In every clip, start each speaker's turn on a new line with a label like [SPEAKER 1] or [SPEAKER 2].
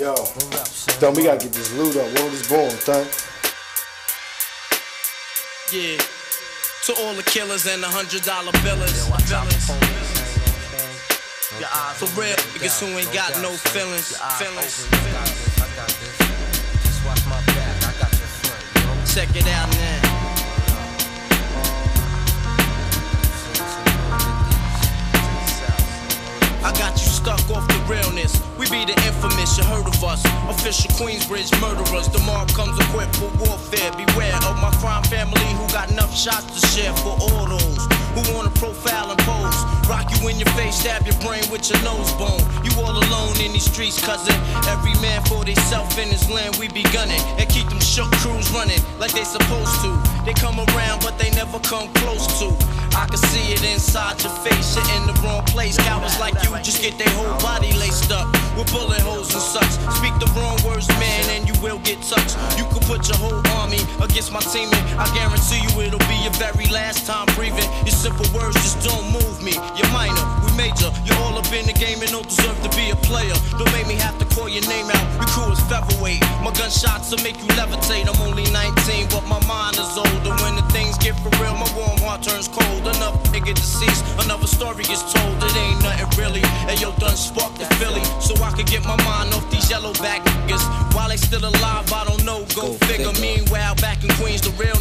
[SPEAKER 1] Yo, Thun, we gotta get this loot up. World is born, Thun.
[SPEAKER 2] Yeah. To all the killers and the hundred dollar billers. For real, niggas who ain't got no feelings. Feelings. Check it out now. You heard of us. Official Queensbridge murderers. The comes equipped for warfare. Beware of my crime family who got enough shots to share for all those who wanna profile and pose. Rock you in your face, stab your brain with your nose bone. You all alone in these streets, cousin. Every man for theyself in his land, we be gunning. And keep them shook crews running like they supposed to. They come around, but they never come close to. I can see it inside your face, you're in the wrong place. Cowards like you just get their whole body laced up with bullet holes and such. Speak the wrong words, man, and you will get touched. You could put your whole army against my team, I guarantee you it'll be your very last time breathing. Your simple words just don't move me. You're minor, we major. You're all up in the game and don't deserve to be a player. Don't make me have to call your name out. Your crew is featherweight. My gunshots will make you levitate. I'm only 19, but my mind is older. When the things get for real, my warm heart turns cold. Enough nigga deceased, another story gets told. It ain't nothing really. And yo, done sparked the Philly, could get my mind off these yellow back niggas. While they still alive,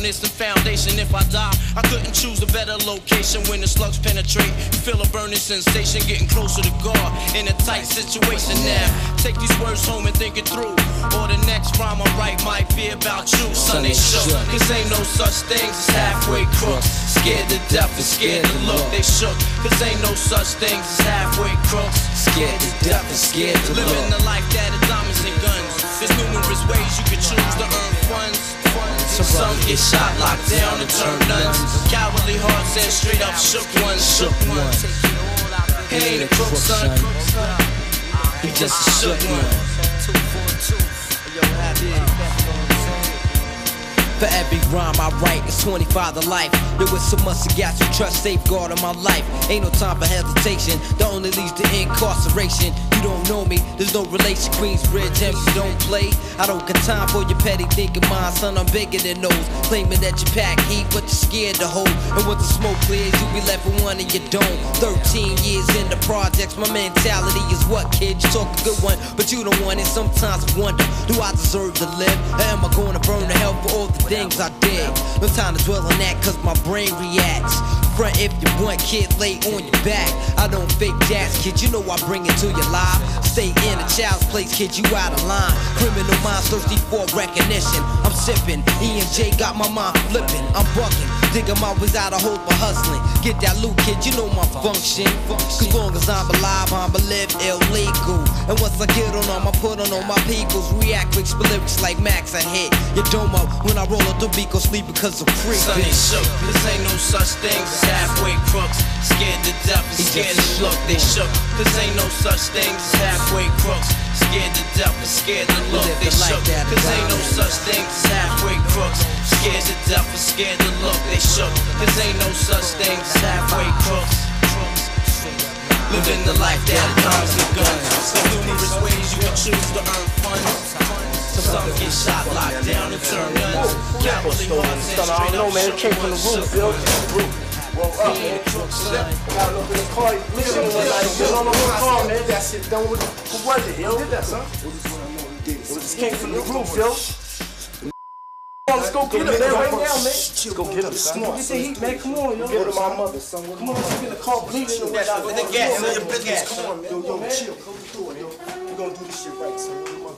[SPEAKER 2] Queens, the and foundation. If I die, I couldn't choose a better location when the slugs penetrate. Feel a burning sensation, getting closer to God in a tight situation now. Take these words home and think it through. Or the next rhyme I write might be about you. Son, they shook. Cause ain't no such things as halfway crooks. Scared to death and scared to look. They shook. Cause ain't no such things as halfway crooks.
[SPEAKER 3] Scared to death and scared to look.
[SPEAKER 2] Living the life that is diamonds and get shot, locked down, and turn nuns. Cowardly hearts and straight up shook ones. Shook ones. He ain't a crook, son. He just a shook one.
[SPEAKER 3] For every rhyme I write, it's 25 to life. There was so much to got you trust, safeguard in my life. Ain't no time for hesitation, that only leads to incarceration. You don't know me, there's no relation. Queensbridge, and you don't play. I don't got time for your petty thinking, mind, son. I'm bigger than those. Claiming that you pack heat, but you're scared to hold. And once the smoke clears, you be left with one and you don't. 13 years in the projects, my mentality is what, kid? You talk a good one, but you don't want it. Sometimes I wonder, do I deserve to live? Or am I to burn the hell for all the things I did? No time to dwell on that, cause my brain reacts. Front if you want, kid, lay on your back. I don't fake jazz, kid, you know I bring it to your live. Stay in a child's place, kid, you out of line. Criminal minds thirsty for recognition. I'm sipping, E and J got my mind flipping. I'm bugging, my ways out of hope for hustling. Get that loot, kid, you know my function. Cause long as I'm alive, I'm a live illegal. And once I get on them, I put on all my peoples. React quick, spit lyrics like Max, I hit your dome up when I roll up the beat, go sleep because I'm free.
[SPEAKER 2] Son, they shook. Cause ain't no such thing as halfway crooks. Scared to death and scared to look. They shook. Cause ain't no such thing as halfway crooks. Scared to death and scared to look. They shook. Cause ain't no such thing as halfway crooks. Scared to death and scared to look. They shook. Cause ain't no such thing as halfway crooks. Living the life that is diamonds and guns. There's numerous ways you can choose to earn funds. Some get shot, locked down, and turn guns. Cowardly hearts and
[SPEAKER 1] Son, I don't know, man. It came from the roof, yo. Well, up, man. Got up in the car. Listen, like, get on the car, man. That shit done with. Who was it, yo? Did that, son? It just came from the roof, yo. Let's go get him, man, right now, man. Let's go get him, son. Get the heat, man. Come on, yo. Get to my mother, son. Come on, let's get the car bleeding and whatnot.
[SPEAKER 2] With the gas in your business.
[SPEAKER 1] Come on, man. Yo, yo, chill. Go through it, yo. We're gonna do this shit right, son.